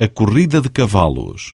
A corrida de cavalos.